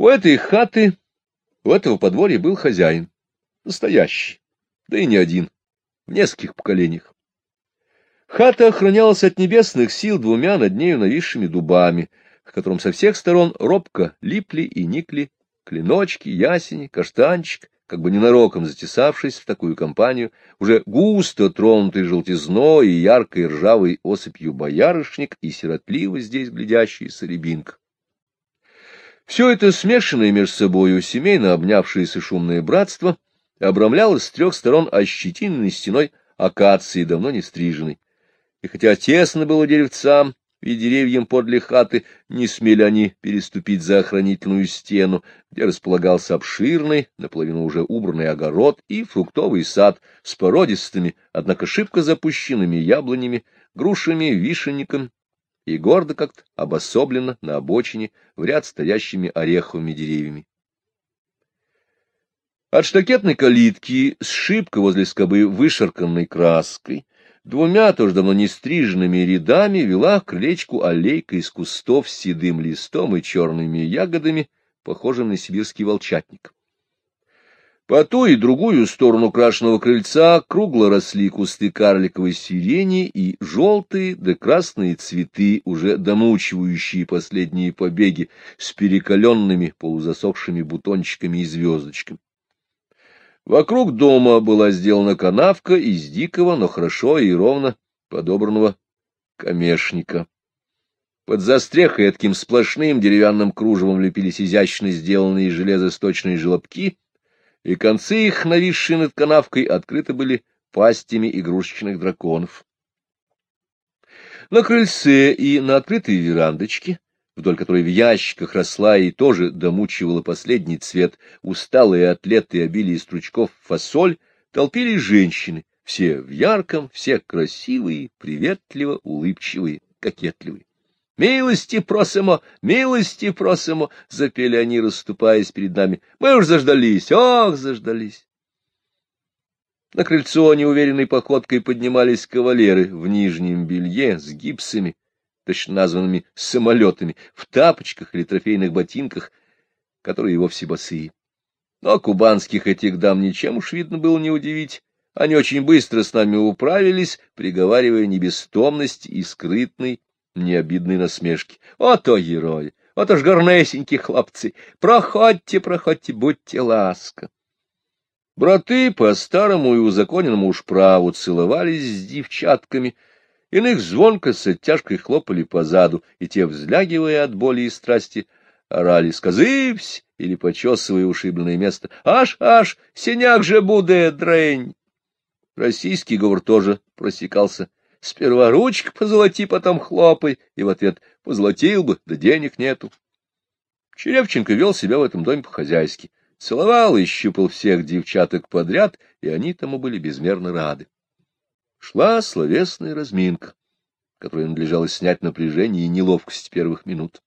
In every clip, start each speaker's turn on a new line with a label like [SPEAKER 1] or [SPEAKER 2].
[SPEAKER 1] У этой хаты, у этого подворья был хозяин, настоящий, да и не один, в нескольких поколениях. Хата охранялась от небесных сил двумя над нею нависшими дубами, к которым со всех сторон робко липли и никли клиночки, ясени, каштанчик, как бы ненароком затесавшись в такую компанию, уже густо тронутый желтизной и яркой ржавой осыпью боярышник и сиротливо здесь глядящийся рябинка. Все это смешанное между собою, семейно обнявшееся шумное братство, обрамлялось с трех сторон ощетиненной стеной акации, давно не стриженной. И хотя тесно было деревцам, и деревьям подле хаты не смели они переступить за охранительную стену, где располагался обширный, наполовину уже убранный огород и фруктовый сад с породистыми, однако шибко запущенными яблонями, грушами, вишенником и гордо как-то обособленно на обочине в ряд стоящими ореховыми деревьями. От штакетной калитки с шибко возле скобы вышарканной краской Двумя тоже давно не стриженными рядами вела к крылечку аллейка из кустов с седым листом и черными ягодами, похожим на сибирский волчатник. По ту и другую сторону крашеного крыльца кругло росли кусты карликовой сирени и желтые да красные цветы, уже домучивающие последние побеги с перекаленными полузасохшими бутончиками и звездочками. Вокруг дома была сделана канавка из дикого, но хорошо и ровно подобранного камешника. Под застрехой таким сплошным деревянным кружевом лепились изящно сделанные железосточные желобки, и концы их, нависшие над канавкой, открыты были пастями игрушечных драконов. На крыльце и на открытой верандочке вдоль которой в ящиках росла и тоже домучивала последний цвет, усталые атлеты обилие стручков фасоль, толпились женщины, все в ярком, все красивые, приветливо, улыбчивые, кокетливые. «Милости просимо, милости просимо!» — запели они, расступаясь перед нами. «Мы уж заждались, ох, заждались!» На крыльцо неуверенной походкой поднимались кавалеры в нижнем белье с гипсами, точно названными самолетами, в тапочках или трофейных ботинках, которые вовсе босые. Но кубанских этих дам ничем уж видно было не удивить. Они очень быстро с нами управились, приговаривая небестомность и скрытной, необидной насмешки. Ото герои! Ото ж горнесенькі хлопцы! Проходьте, проходьте, будьте ласка! Браты по старому и узаконенному уж праву целовались с девчатками — Иных звонко с оттяжкой хлопали по заду, и те, взлягивая от боли и страсти, орали «Сказывсь!» или, почесывая ушибленное место «Аж, аж, синяк же буде, дрень!» Российский говор тоже просекался. Сперва ручка позолоти, потом хлопай, и в ответ «позолотил бы, да денег нету». Черевченко вел себя в этом доме по-хозяйски. Целовал и щупал всех девчаток подряд, и они тому были безмерно рады шла словесная разминка, которой надлежало снять напряжение и неловкость первых минут.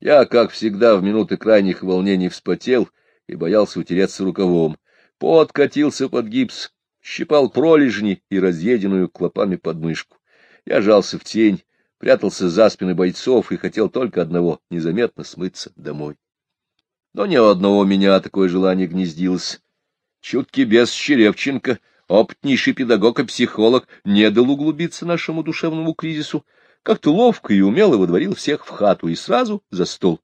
[SPEAKER 1] Я, как всегда, в минуты крайних волнений вспотел и боялся утереться рукавом. Пот катился под гипс, щипал пролежни и разъеденную клопами подмышку. Я жался в тень, прятался за спины бойцов и хотел только одного — незаметно смыться домой. Но ни у одного меня такое желание гнездилось. Чуткий без Щеревченко — опытнейший педагог и психолог не дал углубиться нашему душевному кризису, как-то ловко и умело выдворил всех в хату и сразу за стол.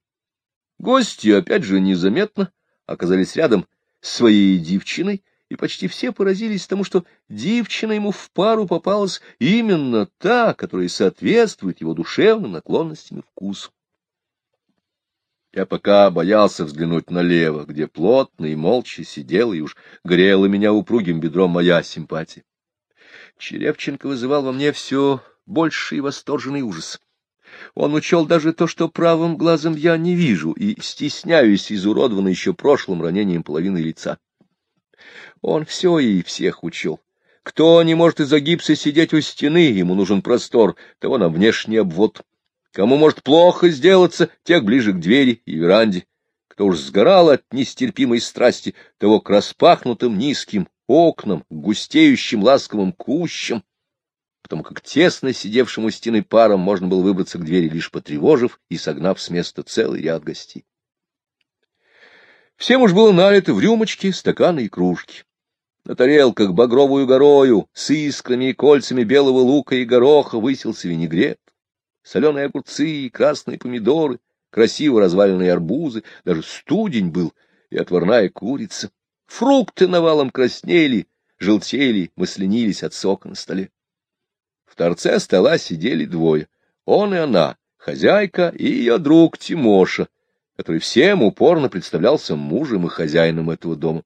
[SPEAKER 1] Гости, опять же, незаметно оказались рядом с своей девчиной, и почти все поразились тому, что девчина ему в пару попалась именно та, которая соответствует его душевным наклонностям и вкусу. Я пока боялся взглянуть налево, где плотно и молча сидела и уж грела меня упругим бедром моя симпатия. Черевченко вызывал во мне все больший восторженный ужас. Он учел даже то, что правым глазом я не вижу и стесняюсь изуродованно еще прошлым ранением половины лица. Он все и всех учел. Кто не может из-за гипса сидеть у стены, ему нужен простор, того на внешний обвод. Кому может плохо сделаться, тех ближе к двери и веранде. Кто уж сгорал от нестерпимой страсти, того к распахнутым низким окнам, густеющим ласковым кущам, потому как тесно сидевшему стены паром можно было выбраться к двери, лишь потревожив и согнав с места целый ряд гостей. Всем уж было налито в рюмочки, стаканы и кружки. На тарелках багровую горою, с искрами и кольцами белого лука и гороха высился винегрет, соленые огурцы красные помидоры, красиво разваленные арбузы, даже студень был и отварная курица. Фрукты навалом краснели, желтели, маслянились от сока на столе. В торце стола сидели двое, он и она, хозяйка и ее друг Тимоша, который всем упорно представлялся мужем и хозяином этого дома.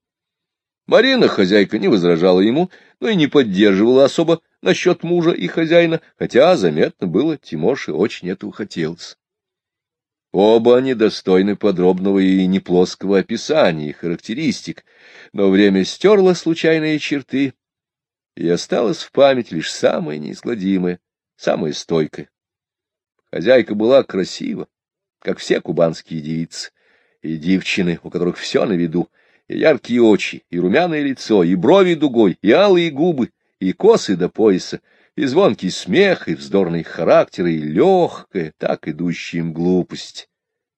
[SPEAKER 1] Марина, хозяйка, не возражала ему, но и не поддерживала особо насчет мужа и хозяина, хотя, заметно было, Тимоше очень этого хотелось. Оба они достойны подробного и неплоского описания и характеристик, но время стерло случайные черты, и осталось в память лишь самое неизгладимое, самое стойкое. Хозяйка была красива, как все кубанские девицы, и девчины, у которых все на виду, и яркие очи, и румяное лицо, и брови дугой, и алые губы, и косы до пояса, и звонкий смех, и вздорный характер, и легкая, так идущая им глупость,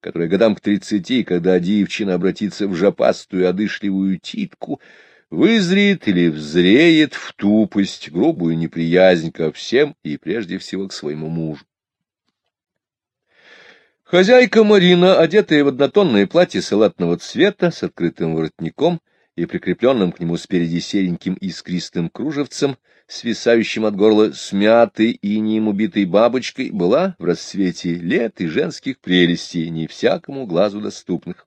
[SPEAKER 1] которая годам к тридцати, когда девчина обратится в жопастую одышливую титку, вызреет или взреет в тупость, грубую неприязнь ко всем и прежде всего к своему мужу. Хозяйка Марина, одетая в однотонное платье салатного цвета с открытым воротником и прикрепленным к нему спереди сереньким искристым кружевцем, свисающим от горла смятой и неим убитой бабочкой, была в расцвете лет и женских прелестей, не всякому глазу доступных.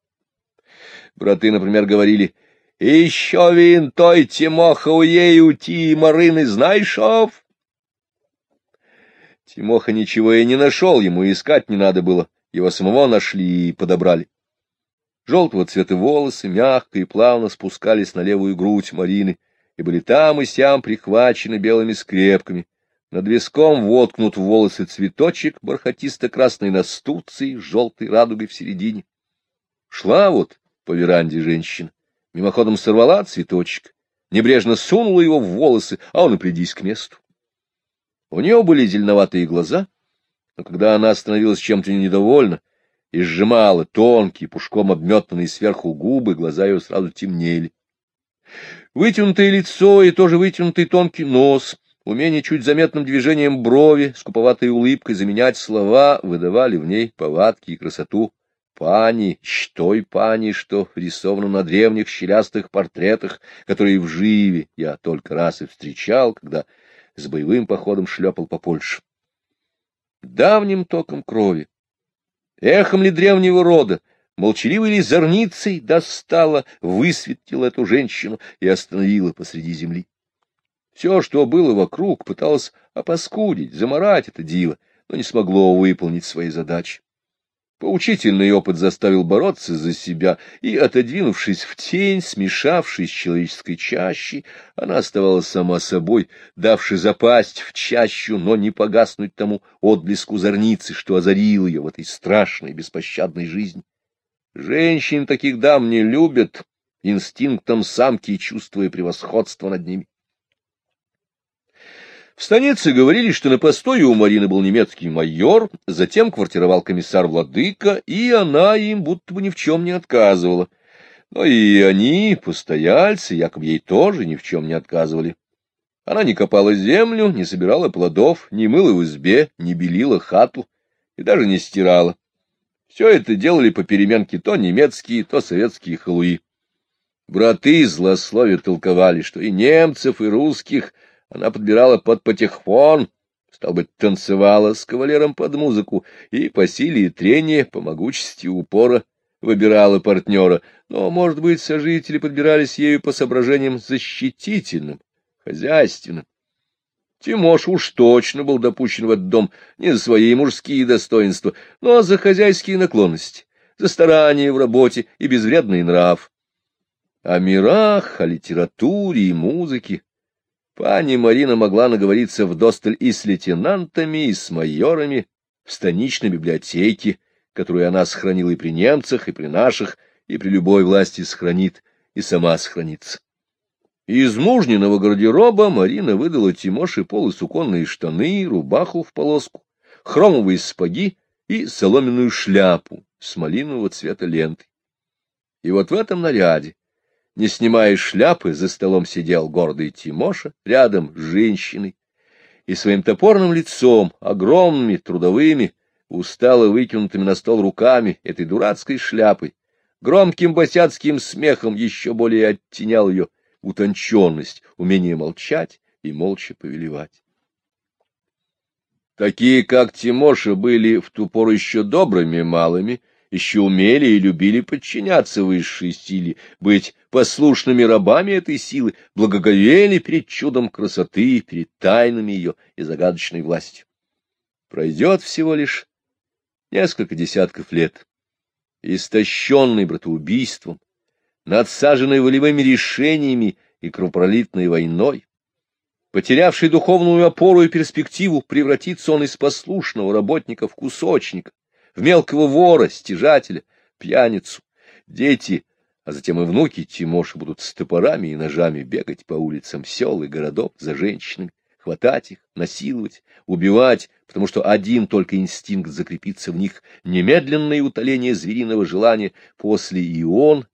[SPEAKER 1] Браты, например, говорили «Еще вин той Тимоха уею ти Марины знаешь-ов?» Тимоха ничего и не нашел, ему искать не надо было. Его самого нашли и подобрали. Желтого цвета волосы мягко и плавно спускались на левую грудь Марины и были там и сям прихвачены белыми скрепками. Над виском воткнут в волосы цветочек бархатисто-красной настурции с желтой радугой в середине. Шла вот по веранде женщина, мимоходом сорвала цветочек, небрежно сунула его в волосы, а он и придись к месту. У нее были зеленоватые глаза — но когда она становилась чем-то недовольна и сжимала тонкие, пушком обметанные сверху губы, глаза ее сразу темнели. Вытянутое лицо и тоже вытянутый тонкий нос, умение чуть заметным движением брови, скуповатой улыбкой заменять слова выдавали в ней повадки и красоту пани, той пани, что рисовано на древних щелястых портретах, которые в живе я только раз и встречал, когда с боевым походом шлепал по Польше давним током крови. Эхом ли древнего рода, молчаливой ли зорницей достала, высветила эту женщину и остановила посреди земли. Все, что было вокруг, пыталось опаскудить, заморать это диво, но не смогло выполнить свои задачи. Поучительный опыт заставил бороться за себя, и, отодвинувшись в тень, смешавшись с человеческой чащей, она оставалась сама собой, давши запасть в чащу, но не погаснуть тому отблеску зорницы, что озарил ее в этой страшной беспощадной жизни. Женщин таких дам не любят, инстинктом самки чувствуя превосходство над ними. В станице говорили, что на постое у Марины был немецкий майор, затем квартировал комиссар Владыка, и она им будто бы ни в чем не отказывала. Но и они, постояльцы, якобы ей тоже ни в чем не отказывали. Она не копала землю, не собирала плодов, не мыла в избе, не белила хату и даже не стирала. Все это делали по переменке то немецкие, то советские халуи. Браты злословие толковали, что и немцев, и русских — она подбирала под патефон, стал быть, танцевала с кавалером под музыку и по силе и трения, по могучести упора выбирала партнера, но, может быть, сожители подбирались ею по соображениям защитительным, хозяйственным. Тимош уж точно был допущен в этот дом не за свои мужские достоинства, но за хозяйские наклонности, за старания в работе и безвредный нрав. О мирах, о литературе и музыке Пани Марина могла наговориться вдосталь и с лейтенантами, и с майорами в станичной библиотеке, которую она сохранила и при немцах, и при наших, и при любой власти сохранит, и сама сохранится. Из мужниного гардероба Марина выдала Тимоше полусуконные штаны, рубаху в полоску, хромовые сапоги и соломенную шляпу с малинового цвета ленты. И вот в этом наряде, не снимая шляпы, за столом сидел гордый Тимоша, рядом с женщиной, и своим топорным лицом, огромными, трудовыми, устало выкинутыми на стол руками этой дурацкой шляпой, громким босяцким смехом еще более оттенял ее утонченность, умение молчать и молча повелевать. Такие, как Тимоша, были в ту пору еще добрыми малыми, еще умели и любили подчиняться высшей силе, быть послушными рабами этой силы, благоговели перед чудом красоты, перед тайнами ее и загадочной властью. Пройдет всего лишь несколько десятков лет. Истощенный братоубийством, надсаженный волевыми решениями и кровопролитной войной, потерявший духовную опору и перспективу, превратится он из послушного работника в кусочника, в мелкого вора, стяжателя, пьяницу. Дети, а затем и внуки Тимоши будут с топорами и ножами бегать по улицам сел и городов за женщинами, хватать их, насиловать, убивать, потому что один только инстинкт закрепится в них, немедленное утоление звериного желания, после и он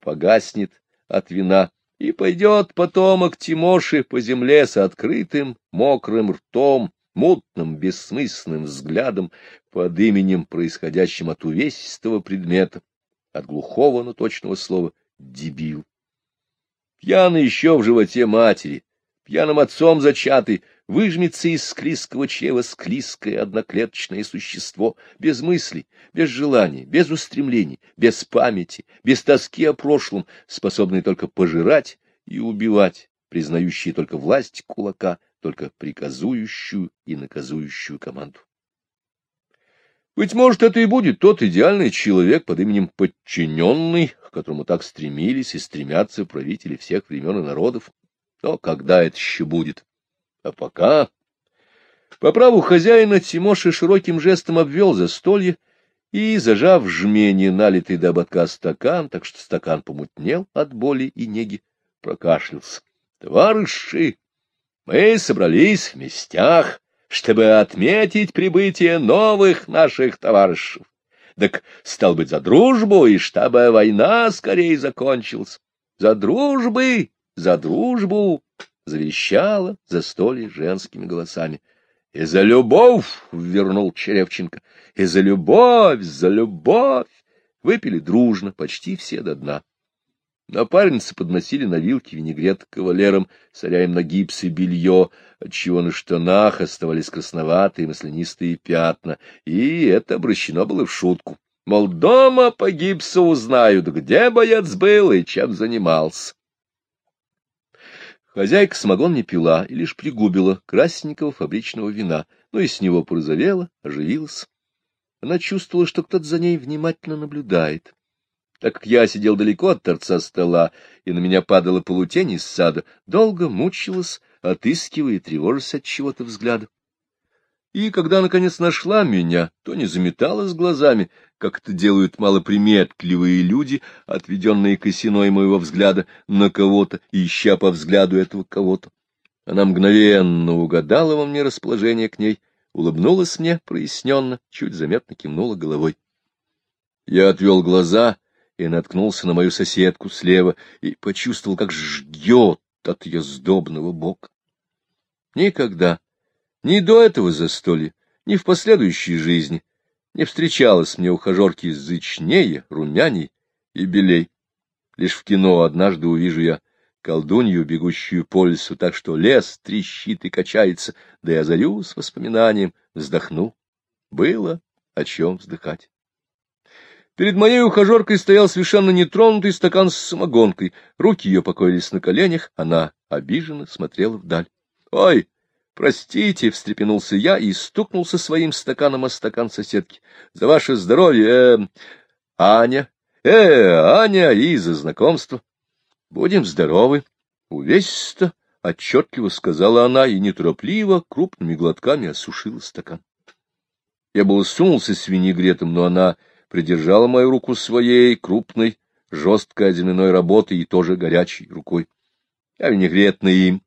[SPEAKER 1] погаснет от вина, и пойдет потомок Тимоши по земле с открытым, мокрым ртом, мутным, бессмысленным взглядом под именем, происходящим от увесистого предмета, от глухого, но точного слова «дебил». Пьяный еще в животе матери, пьяным отцом зачатый, выжмется из склизкого чрева склизкое одноклеточное существо, без мыслей, без желаний, без устремлений, без памяти, без тоски о прошлом, способный только пожирать и убивать, признающий только власть кулака, только приказующую и наказующую команду. Быть может, это и будет тот идеальный человек под именем подчиненный, к которому так стремились и стремятся правители всех времен и народов. Но когда это еще будет? А пока... По праву хозяина Тимоша широким жестом обвел застолье и, зажав жмени налитый до ободка стакан, так что стакан помутнел от боли и неги, прокашлялся. — Товарищи, мы собрались в местях, чтобы отметить прибытие новых наших товарищей. Так, стал быть, за дружбу, и чтобы война скорее закончилась. За дружбы, за дружбу, — завещала застолье женскими голосами. — И за любовь, — вернул Черевченко, — и за любовь, за любовь. Выпили дружно, почти все до дна. Напарницы подносили на вилке винегрет кавалерам, соря им на гипс и белье, отчего на штанах оставались красноватые маслянистые пятна, и это обращено было в шутку. Мол, дома по гипсу узнают, где боец был и чем занимался. Хозяйка самогон не пила и лишь пригубила красненького фабричного вина, но и с него порозовела, оживилась. Она чувствовала, что кто-то за ней внимательно наблюдает. Так как я сидел далеко от торца стола, и на меня падала полутень из сада, долго мучилась, отыскивая и тревожась от чего-то взгляда. И когда, наконец, нашла меня, то не заметалась глазами, как это делают малоприметливые люди, отведенные косиной моего взгляда на кого-то, ища по взгляду этого кого-то. Она мгновенно угадала во мне расположение к ней, улыбнулась мне проясненно, чуть заметно кивнула головой. Я отвел глаза и наткнулся на мою соседку слева и почувствовал, как жгет от ее сдобного бока. Никогда, ни до этого застолья, ни в последующей жизни не встречалась мне ухажерки зычнее, румяней и белей. Лишь в кино однажды увижу я колдунью, бегущую по лесу, так что лес трещит и качается, да и озарю с воспоминанием, вздохну. Было о чем вздыхать. Перед моей ухажеркой стоял совершенно нетронутый стакан с самогонкой. Руки ее покоились на коленях, она обиженно смотрела вдаль. — Ой, простите, — встрепенулся я и стукнулся своим стаканом о стакан соседки. — За ваше здоровье, э, Аня. Э, Аня, и за знакомство. — Будем здоровы. Увесисто, — отчетливо сказала она и неторопливо, крупными глотками осушила стакан. Я был сунулся с винегретом, но она придержала мою руку своей, крупной, жесткой земляной работы и тоже горячей рукой. Я винегретный им,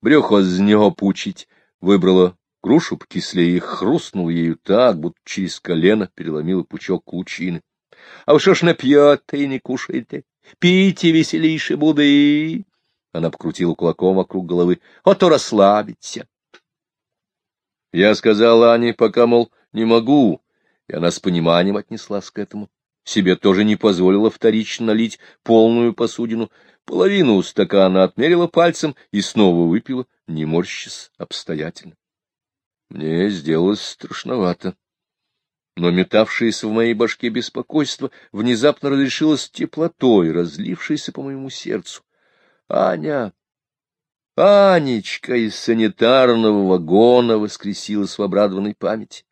[SPEAKER 1] брюхо с него пучить, выбрала грушу покислее и хрустнул ею так, будто через колено переломила пучок лучины.
[SPEAKER 2] А вы что ж напьете и не кушаете? Пейте веселейше буды. Она покрутила кулаком вокруг головы. А то расслабиться.
[SPEAKER 1] Я сказал Ане, пока, мол, не могу, и она с пониманием отнеслась к этому. Себе тоже не позволила вторично налить полную посудину. Половину стакана отмерила пальцем и снова выпила, не морщись обстоятельно. Мне сделалось страшновато. Но метавшееся в моей башке беспокойство внезапно разрешилось теплотой, разлившейся по моему сердцу. Аня! Анечка из санитарного вагона воскресилась в обрадованной памяти.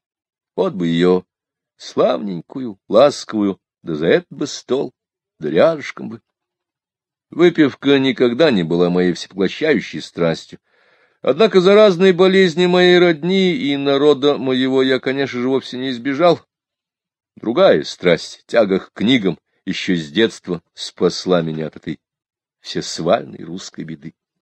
[SPEAKER 1] Вот бы ее, славненькую, ласковую, да за этот бы стол, да рядышком бы. Выпивка никогда не была моей всепоглощающей страстью. Однако за разные болезни моей родни и народа моего я, конечно же, вовсе не избежал. Другая страсть, тяга к книгам, еще с детства спасла меня от этой всесвальной русской беды.